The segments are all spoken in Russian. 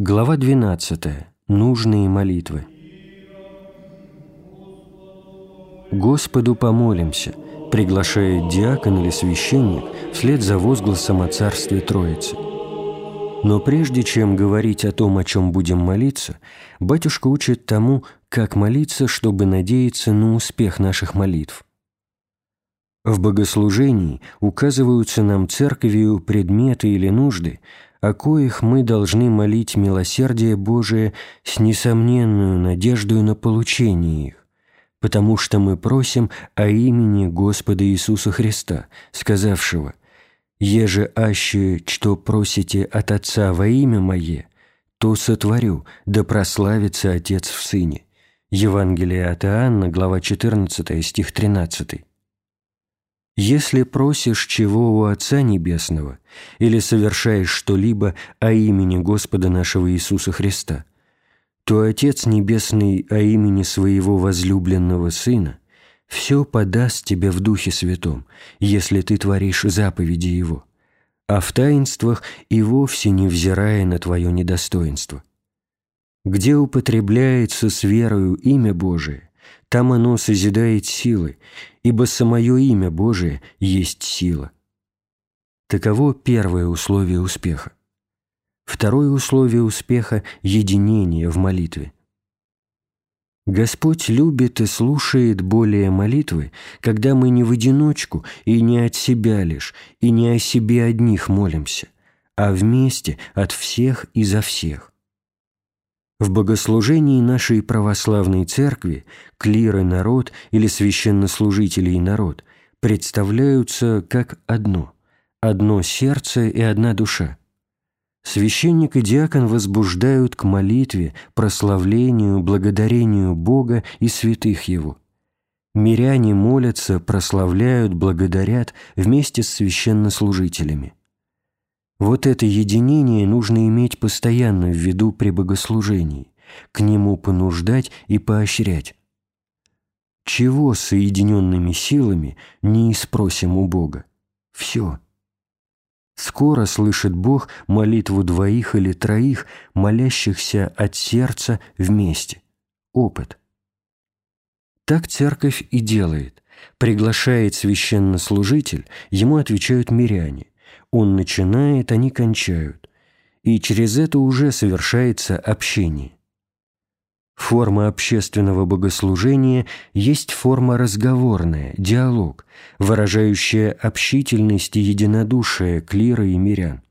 Глава 12. Нужные молитвы. «Господу помолимся», приглашает диакон или священник вслед за возгласом о Царстве Троицы. Но прежде чем говорить о том, о чем будем молиться, батюшка учит тому, как молиться, чтобы надеяться на успех наших молитв. В богослужении указываются нам церковью предметы или нужды, о коих мы должны молить милосердие Божие с несомненную надеждой на получение их, потому что мы просим о имени Господа Иисуса Христа, сказавшего «Еже аще, что просите от Отца во имя Мое, то сотворю, да прославится Отец в Сыне». Евангелие от Иоанна, глава 14, стих 13. Если просишь чего у Отца Небесного или совершаешь что-либо о имени Господа нашего Иисуса Христа, то Отец Небесный о имени Своего возлюбленного Сына все подаст тебе в Духе Святом, если ты творишь заповеди Его, а в таинствах и вовсе не взирая на твое недостоинство. Где употребляется с верою имя Божие, там оно созидает силы, ибо самое имя Божие есть сила. Таково первое условие успеха. Второе условие успеха – единение в молитве. Господь любит и слушает более молитвы, когда мы не в одиночку и не от себя лишь, и не о себе одних молимся, а вместе от всех и за всех. В богослужении нашей православной церкви клир и народ или священнослужители и народ представляются как одно, одно сердце и одна душа. Священник и диакон возбуждают к молитве, прославлению, благодарению Бога и святых Его. Миряне молятся, прославляют, благодарят вместе с священнослужителями. Вот это единение нужно иметь постоянно в виду при богослужении, к нему понуждать и поощрять. Чего соединенными силами не спросим у Бога? Все. Скоро слышит Бог молитву двоих или троих, молящихся от сердца вместе. Опыт. Так церковь и делает. Приглашает священнослужитель, ему отвечают миряне – он начинает, они кончают. И через это уже совершается общение. Форма общественного богослужения есть форма разговорная, диалог, выражающая общительность и единодушие клира и мирян.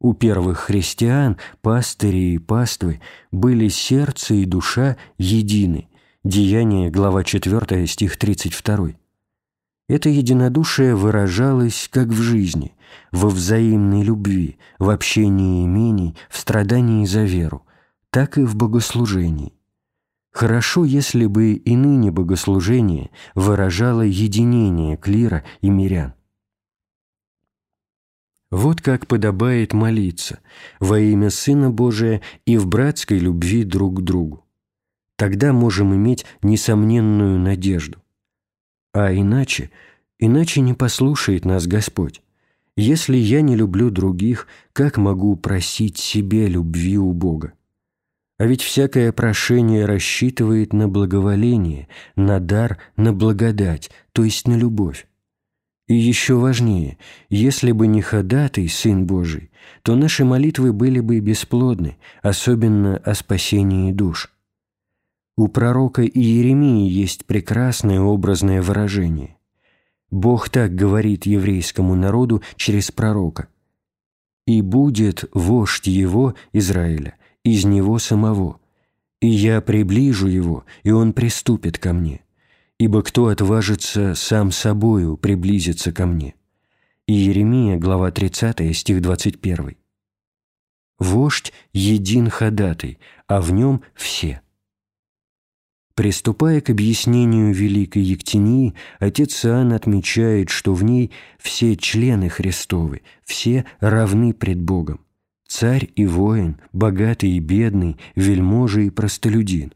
У первых христиан пастыри и паствы были сердце и душа едины. Деяние, глава 4, стих 32. Это единодушие выражалось как в жизни, во взаимной любви, в общении имений, в страдании за веру, так и в богослужении. Хорошо, если бы и ныне богослужение выражало единение клира и мирян. Вот как подобает молиться во имя Сына Божия и в братской любви друг к другу. Тогда можем иметь несомненную надежду. А иначе, иначе не послушает нас Господь. Если я не люблю других, как могу просить себе любви у Бога? А ведь всякое прошение рассчитывает на благоволение, на дар, на благодать, то есть на любовь. И еще важнее, если бы не ходатай, Сын Божий, то наши молитвы были бы бесплодны, особенно о спасении душ. У пророка Иеремии есть прекрасное образное выражение. Бог так говорит еврейскому народу через пророка. «И будет вождь его, Израиля, из него самого, и я приближу его, и он приступит ко мне, ибо кто отважится сам собою приблизиться ко мне». Иеремия, глава 30, стих 21. «Вождь един ходатай, а в нем все». Приступая к объяснению Великой Ектении, отец Иоанн отмечает, что в ней все члены Христовы, все равны пред Богом. Царь и воин, богатый и бедный, вельможа и простолюдин.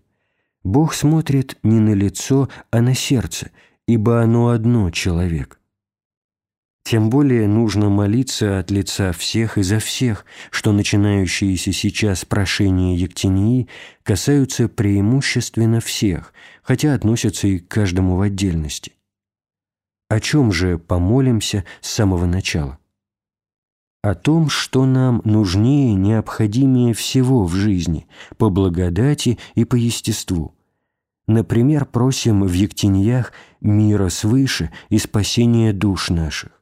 Бог смотрит не на лицо, а на сердце, ибо оно одно человек. Тем более нужно молиться от лица всех и за всех, что начинающиеся сейчас прошения Ектении касаются преимущественно всех, хотя относятся и к каждому в отдельности. О чем же помолимся с самого начала? О том, что нам нужнее, необходимее всего в жизни, по благодати и по естеству. Например, просим в Ектеньях мира свыше и спасения душ наших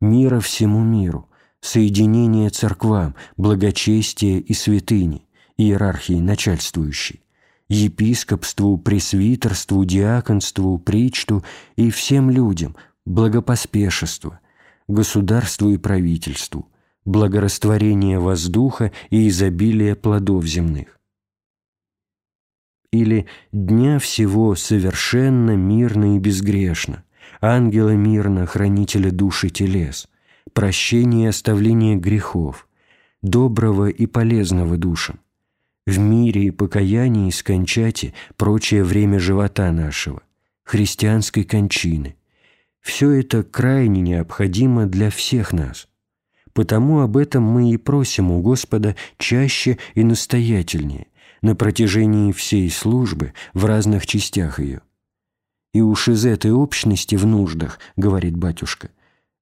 мира всему миру, соединение церквам, благочестия и святыни, иерархии начальствующей, епископству, пресвитерству, диаконству, причту и всем людям, благопоспешеству, государству и правительству, благорастворение воздуха и изобилие плодов земных. Или «Дня всего совершенно, мирно и безгрешно», ангела мирно, хранителя души телес, прощение и оставление грехов, доброго и полезного душам, в мире и покаянии скончати прочее время живота нашего, христианской кончины. Все это крайне необходимо для всех нас. Потому об этом мы и просим у Господа чаще и настоятельнее на протяжении всей службы в разных частях ее. И уж из этой общности в нуждах, говорит батюшка,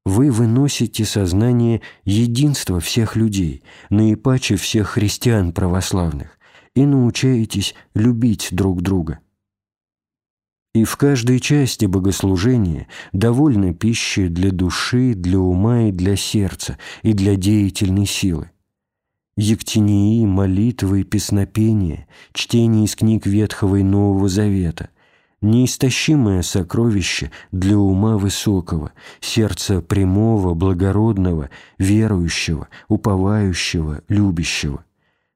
вы выносите сознание единства всех людей, наипаче всех христиан православных, и научаетесь любить друг друга. И в каждой части богослужения довольно пищи для души, для ума и для сердца, и для деятельной силы. Ектении, молитвы, песнопения, чтение из книг Ветхого и Нового Завета – неистощимое сокровище для ума высокого, сердца прямого, благородного, верующего, уповающего, любящего,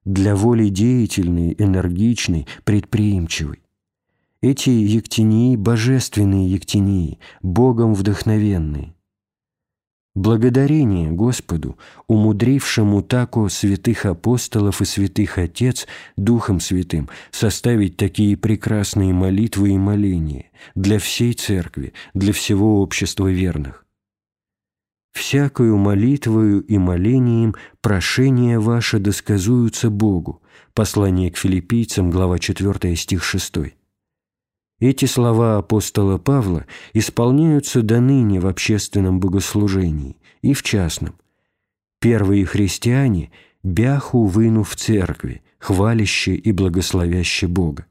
для воли деятельной, энергичной, предприимчивой. Эти ектении – божественные ектении, Богом вдохновенные, Благодарение Господу, умудрившему тако святых апостолов и святых Отец Духом Святым составить такие прекрасные молитвы и моления для всей Церкви, для всего общества верных. «Всякою молитвою и молением прошения ваши досказуются Богу» Послание к филиппийцам, глава 4, стих 6. Эти слова апостола Павла исполняются до ныне в общественном богослужении и в частном. Первые христиане бяху выну в церкви, хваляще и благословяще Бога.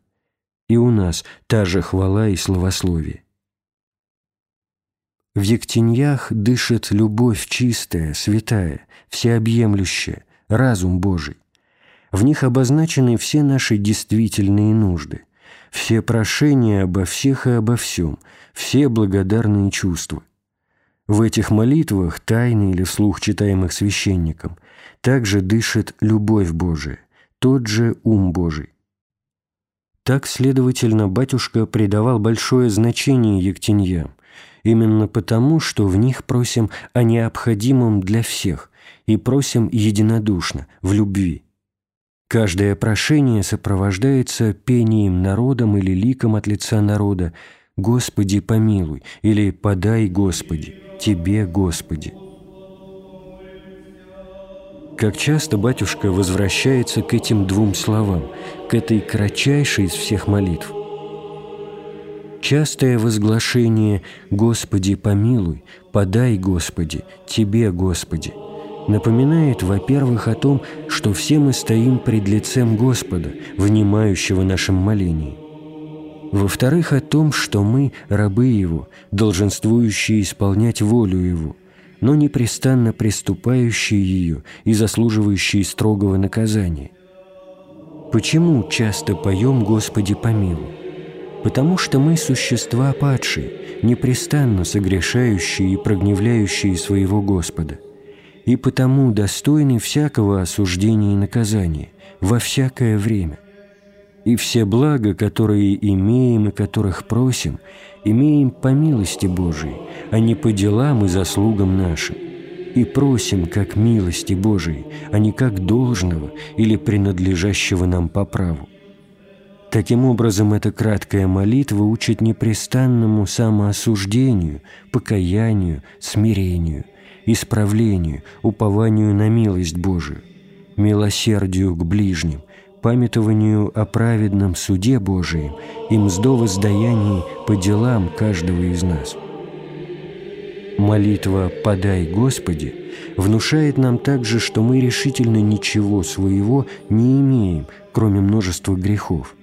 И у нас та же хвала и словословие. В Ектеньях дышит любовь чистая, святая, всеобъемлющая, разум Божий. В них обозначены все наши действительные нужды – все прошения обо всех и обо всем, все благодарные чувства. В этих молитвах, тайно или вслух читаемых священником, также дышит любовь Божия, тот же ум Божий. Так, следовательно, батюшка придавал большое значение ектеньям, именно потому, что в них просим о необходимом для всех и просим единодушно, в любви. Каждое прошение сопровождается пением народом или ликом от лица народа «Господи, помилуй» или «Подай, Господи», «Тебе, Господи». Как часто батюшка возвращается к этим двум словам, к этой кратчайшей из всех молитв. Частое возглашение «Господи, помилуй», «Подай, Господи», «Тебе, Господи» – напоминает, во-первых, о том, что все мы стоим пред лицем Господа, внимающего нашим молениям. Во-вторых, о том, что мы, рабы Его, долженствующие исполнять волю Его, но непрестанно приступающие ее и заслуживающие строгого наказания. Почему часто поем «Господи, помилуй»? Потому что мы существа падшие, непрестанно согрешающие и прогневляющие своего Господа и потому достойны всякого осуждения и наказания во всякое время. И все блага, которые имеем и которых просим, имеем по милости Божией, а не по делам и заслугам нашим. И просим как милости Божией, а не как должного или принадлежащего нам по праву. Таким образом, эта краткая молитва учит непрестанному самоосуждению, покаянию, смирению – исправлению, упованию на милость Божию, милосердию к ближним, памятованию о праведном суде Божием и мздо воздаянии по делам каждого из нас. Молитва «Подай, Господи» внушает нам также, что мы решительно ничего своего не имеем, кроме множества грехов,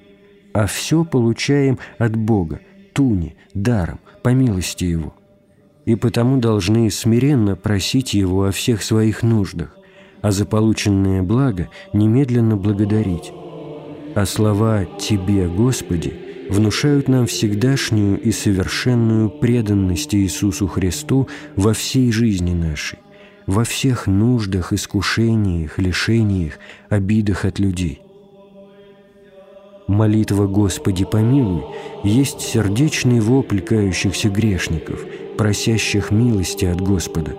а все получаем от Бога, туне, даром, по милости Его. И потому должны смиренно просить Его о всех своих нуждах, а за полученное благо немедленно благодарить. А слова «Тебе, Господи» внушают нам всегдашнюю и совершенную преданность Иисусу Христу во всей жизни нашей, во всех нуждах, искушениях, лишениях, обидах от людей. Молитва «Господи, помилуй» есть сердечный вопль кающихся грешников, просящих милости от Господа.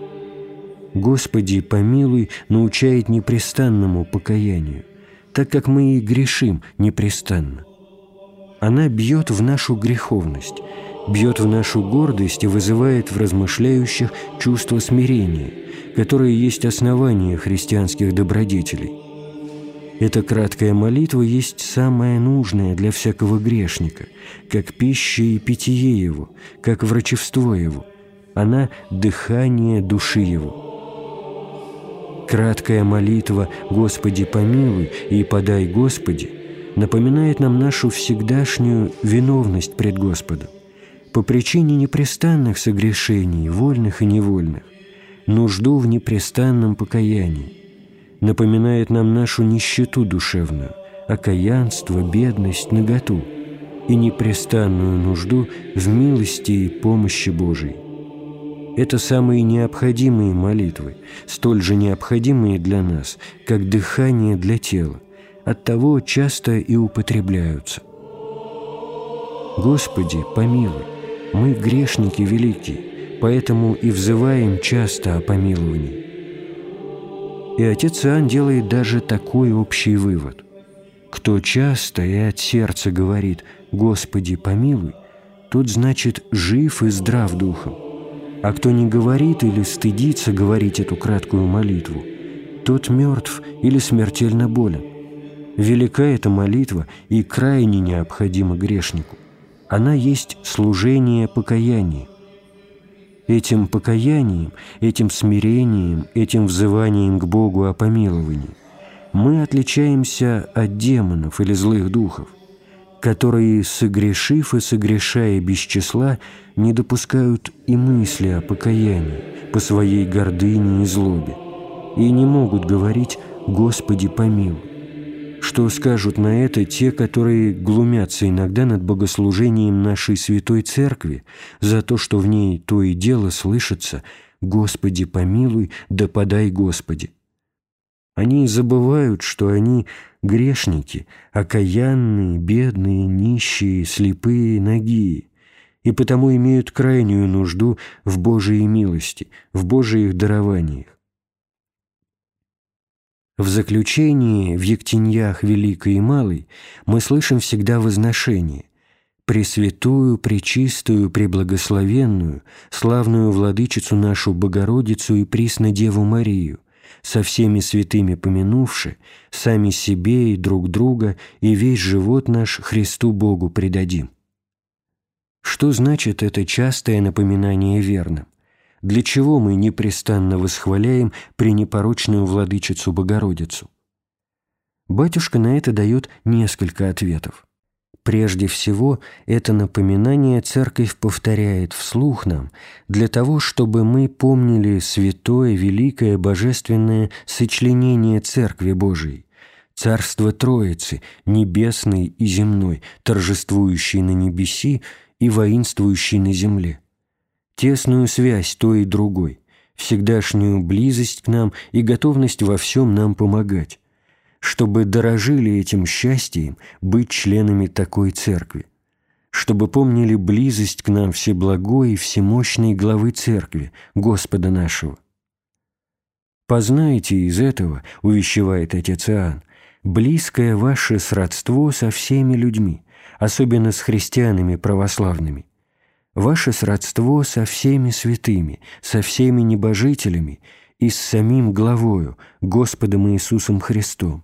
«Господи, помилуй» научает непрестанному покаянию, так как мы и грешим непрестанно. Она бьет в нашу греховность, бьет в нашу гордость и вызывает в размышляющих чувство смирения, которое есть основание христианских добродетелей. Эта краткая молитва есть самая нужная для всякого грешника, как пища и питье его, как врачевство его. Она – дыхание души его. Краткая молитва «Господи, помилуй» и «Подай, Господи» напоминает нам нашу всегдашнюю виновность пред Господом по причине непрестанных согрешений, вольных и невольных, нужду в непрестанном покаянии, напоминает нам нашу нищету душевную, окаянство, бедность, наготу и непрестанную нужду в милости и помощи Божией. Это самые необходимые молитвы, столь же необходимые для нас, как дыхание для тела, оттого часто и употребляются. Господи, помилуй, мы грешники великие, поэтому и взываем часто о помиловании. И отец Иоанн делает даже такой общий вывод. Кто часто и от сердца говорит «Господи, помилуй», тот, значит, жив и здрав духом. А кто не говорит или стыдится говорить эту краткую молитву, тот мертв или смертельно болен. Велика эта молитва и крайне необходима грешнику. Она есть служение покаяния. Этим покаянием, этим смирением, этим взыванием к Богу о помиловании мы отличаемся от демонов или злых духов, которые, согрешив и согрешая без числа, не допускают и мысли о покаянии по своей гордыне и злобе и не могут говорить «Господи, помилуй». Что скажут на это те, которые глумятся иногда над богослужением нашей Святой Церкви за то, что в ней то и дело слышится «Господи, помилуй, да подай Господи». Они забывают, что они грешники, окаянные, бедные, нищие, слепые, ноги, и потому имеют крайнюю нужду в Божией милости, в Божиих дарованиях. В заключении в Ектеньях Великой и Малой мы слышим всегда возношение «Пресвятую, Пречистую, Преблагословенную, славную Владычицу нашу Богородицу и Приснодеву Марию, со всеми святыми помянувши, сами себе и друг друга и весь живот наш Христу Богу предадим». Что значит это частое напоминание верным? Для чего мы непрестанно восхваляем пренепорочную владычицу Богородицу? Батюшка на это дает несколько ответов. Прежде всего, это напоминание Церковь повторяет вслух нам для того, чтобы мы помнили святое, великое, божественное сочленение Церкви Божией, Царство Троицы, небесной и земной, торжествующей на небеси и воинствующей на земле тесную связь той и другой, всегдашнюю близость к нам и готовность во всем нам помогать, чтобы дорожили этим счастьем быть членами такой церкви, чтобы помнили близость к нам всеблагой и всемощной главы церкви, Господа нашего. «Познайте из этого, — увещевает отец Иоанн, — близкое ваше сродство со всеми людьми, особенно с христианами православными, ваше сродство со всеми святыми, со всеми небожителями и с самим главою, Господом Иисусом Христом,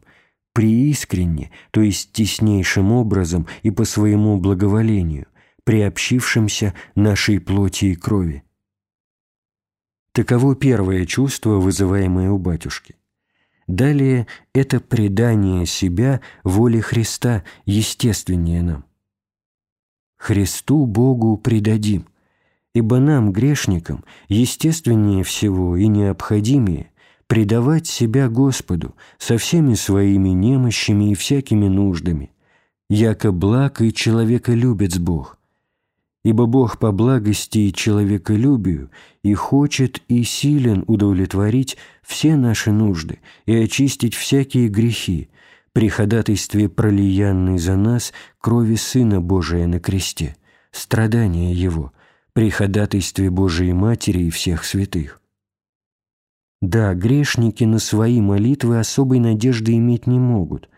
преискренне, то есть теснейшим образом и по своему благоволению, приобщившимся нашей плоти и крови. Таково первое чувство, вызываемое у батюшки. Далее это предание себя воле Христа, естественнее нам. Христу Богу предадим, ибо нам, грешникам, естественнее всего и необходимее предавать себя Господу со всеми своими немощами и всякими нуждами, яко благ и человеколюбец Бог, ибо Бог по благости и человеколюбию и хочет и силен удовлетворить все наши нужды и очистить всякие грехи при ходатайстве пролиянной за нас крови Сына Божия на кресте, страдания Его, при ходатайстве Божией Матери и всех святых. Да, грешники на свои молитвы особой надежды иметь не могут.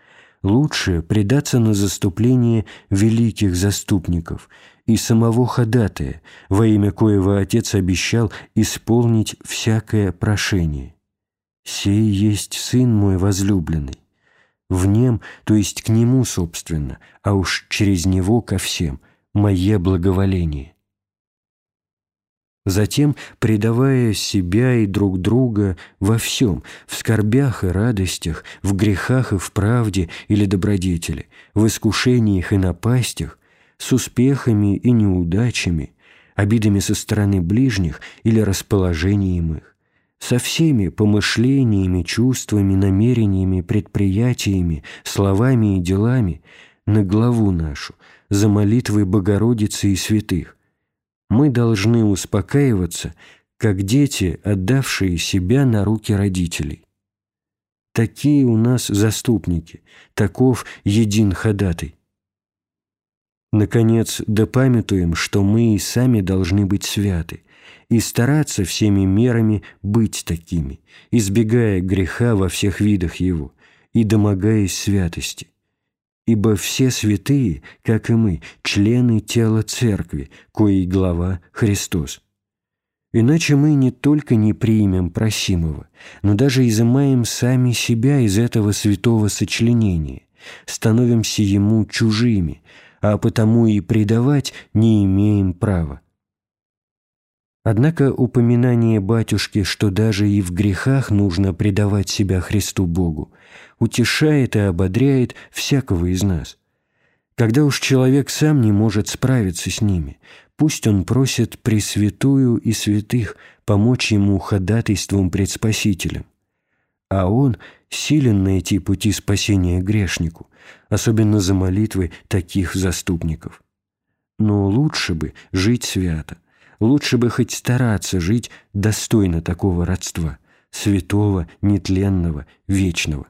Лучше предаться на заступление великих заступников и самого ходатая, во имя коего Отец обещал исполнить всякое прошение. «Сей есть Сын мой возлюбленный». В нем, то есть к Нему, собственно, а уж через Него ко всем, мое благоволение. Затем, предавая себя и друг друга во всем, в скорбях и радостях, в грехах и в правде или добродетели, в искушениях и напастях, с успехами и неудачами, обидами со стороны ближних или расположением их, со всеми помышлениями, чувствами, намерениями, предприятиями, словами и делами на главу нашу, за молитвой Богородицы и святых, мы должны успокаиваться, как дети, отдавшие себя на руки родителей. Такие у нас заступники, таков един ходатай. Наконец, допамятуем, что мы и сами должны быть святы и стараться всеми мерами быть такими, избегая греха во всех видах его и домогаясь святости. Ибо все святые, как и мы, члены тела Церкви, коей глава Христос. Иначе мы не только не примем просимого, но даже изымаем сами себя из этого святого сочленения, становимся ему чужими, а потому и предавать не имеем права. Однако упоминание батюшки, что даже и в грехах нужно предавать себя Христу Богу, утешает и ободряет всякого из нас. Когда уж человек сам не может справиться с ними, пусть он просит Пресвятую и святых помочь ему ходатайством пред Спасителем. А он силен найти пути спасения грешнику, особенно за молитвы таких заступников. Но лучше бы жить свято, лучше бы хоть стараться жить достойно такого родства, святого, нетленного, вечного.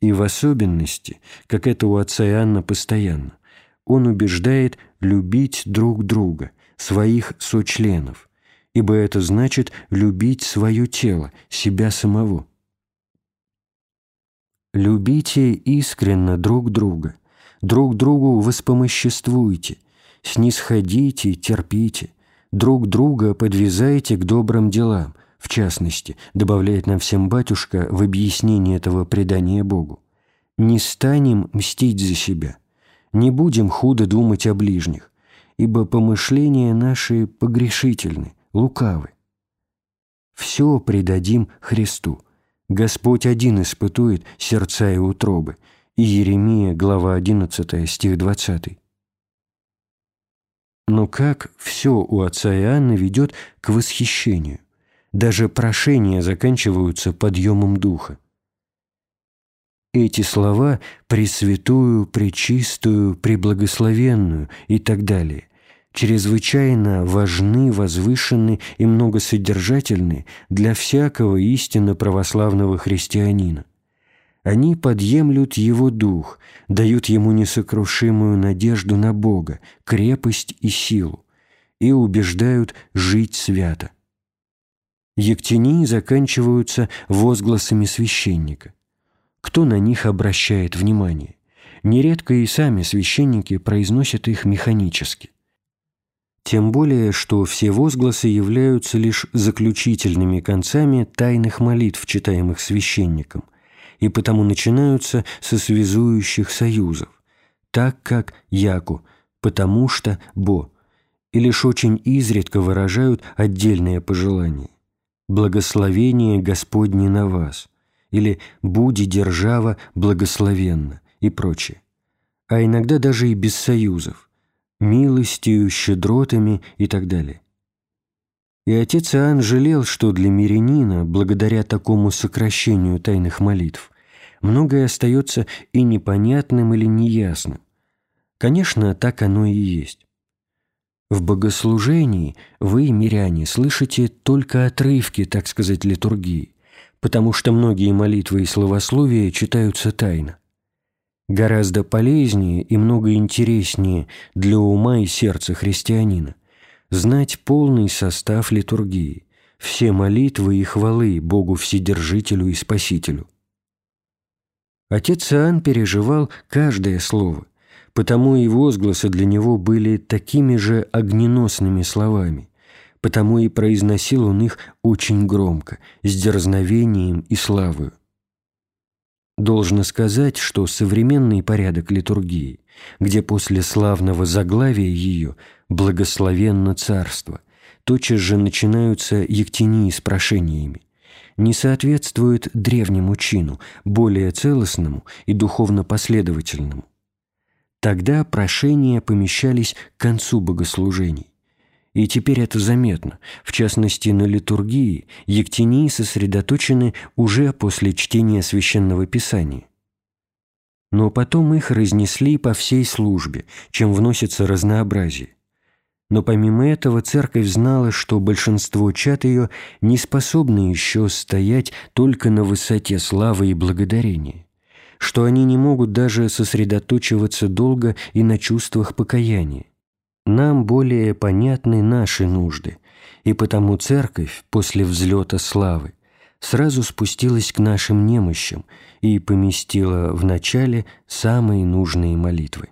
И в особенности, как это у отца Иоанна постоянно, он убеждает любить друг друга, своих сочленов, ибо это значит любить свое тело, себя самого – Любите искренно друг друга, друг другу воспомоществуйте, снисходите, терпите, друг друга подвязайте к добрым делам, в частности, добавляет нам всем батюшка в объяснении этого предания Богу. Не станем мстить за себя, не будем худо думать о ближних, ибо помышления наши погрешительны, лукавы. Все предадим Христу – Господь один испытует сердца и утробы. И Еремия, глава 11, стих 20. Но как все у отца Иоанна ведет к восхищению. Даже прошения заканчиваются подъемом духа. Эти слова «пресвятую», «пречистую», «преблагословенную» и так далее чрезвычайно важны, возвышены и многосодержательны для всякого истинно православного христианина. Они подъемлют его дух, дают ему несокрушимую надежду на Бога, крепость и силу, и убеждают жить свято. Ектении заканчиваются возгласами священника. Кто на них обращает внимание? Нередко и сами священники произносят их механически – Тем более, что все возгласы являются лишь заключительными концами тайных молитв, читаемых священником, и потому начинаются со связующих союзов, так как «яку», «потому что», «бо», и лишь очень изредка выражают отдельные пожелания. «Благословение Господне на вас» или «Буди держава благословенна» и прочее. А иногда даже и без союзов «милостью, щедротами» и так далее. И отец Иоанн жалел, что для мирянина, благодаря такому сокращению тайных молитв, многое остается и непонятным или неясным. Конечно, так оно и есть. В богослужении вы, миряне, слышите только отрывки, так сказать, литургии, потому что многие молитвы и словословия читаются тайно. Гораздо полезнее и много интереснее для ума и сердца христианина знать полный состав литургии, все молитвы и хвалы Богу Вседержителю и Спасителю. Отец Иоанн переживал каждое слово, потому и возгласы для него были такими же огненосными словами, потому и произносил он их очень громко, с дерзновением и славою. Должно сказать, что современный порядок литургии, где после славного заглавия ее «Благословенно царство», тотчас же начинаются ектении с прошениями, не соответствует древнему чину, более целостному и духовно последовательному. Тогда прошения помещались к концу богослужений. И теперь это заметно. В частности, на литургии ектении сосредоточены уже после чтения Священного Писания. Но потом их разнесли по всей службе, чем вносится разнообразие. Но помимо этого церковь знала, что большинство чад ее не способны еще стоять только на высоте славы и благодарения что они не могут даже сосредоточиваться долго и на чувствах покаяния. Нам более понятны наши нужды, и потому Церковь после взлета славы сразу спустилась к нашим немощам и поместила в начале самые нужные молитвы.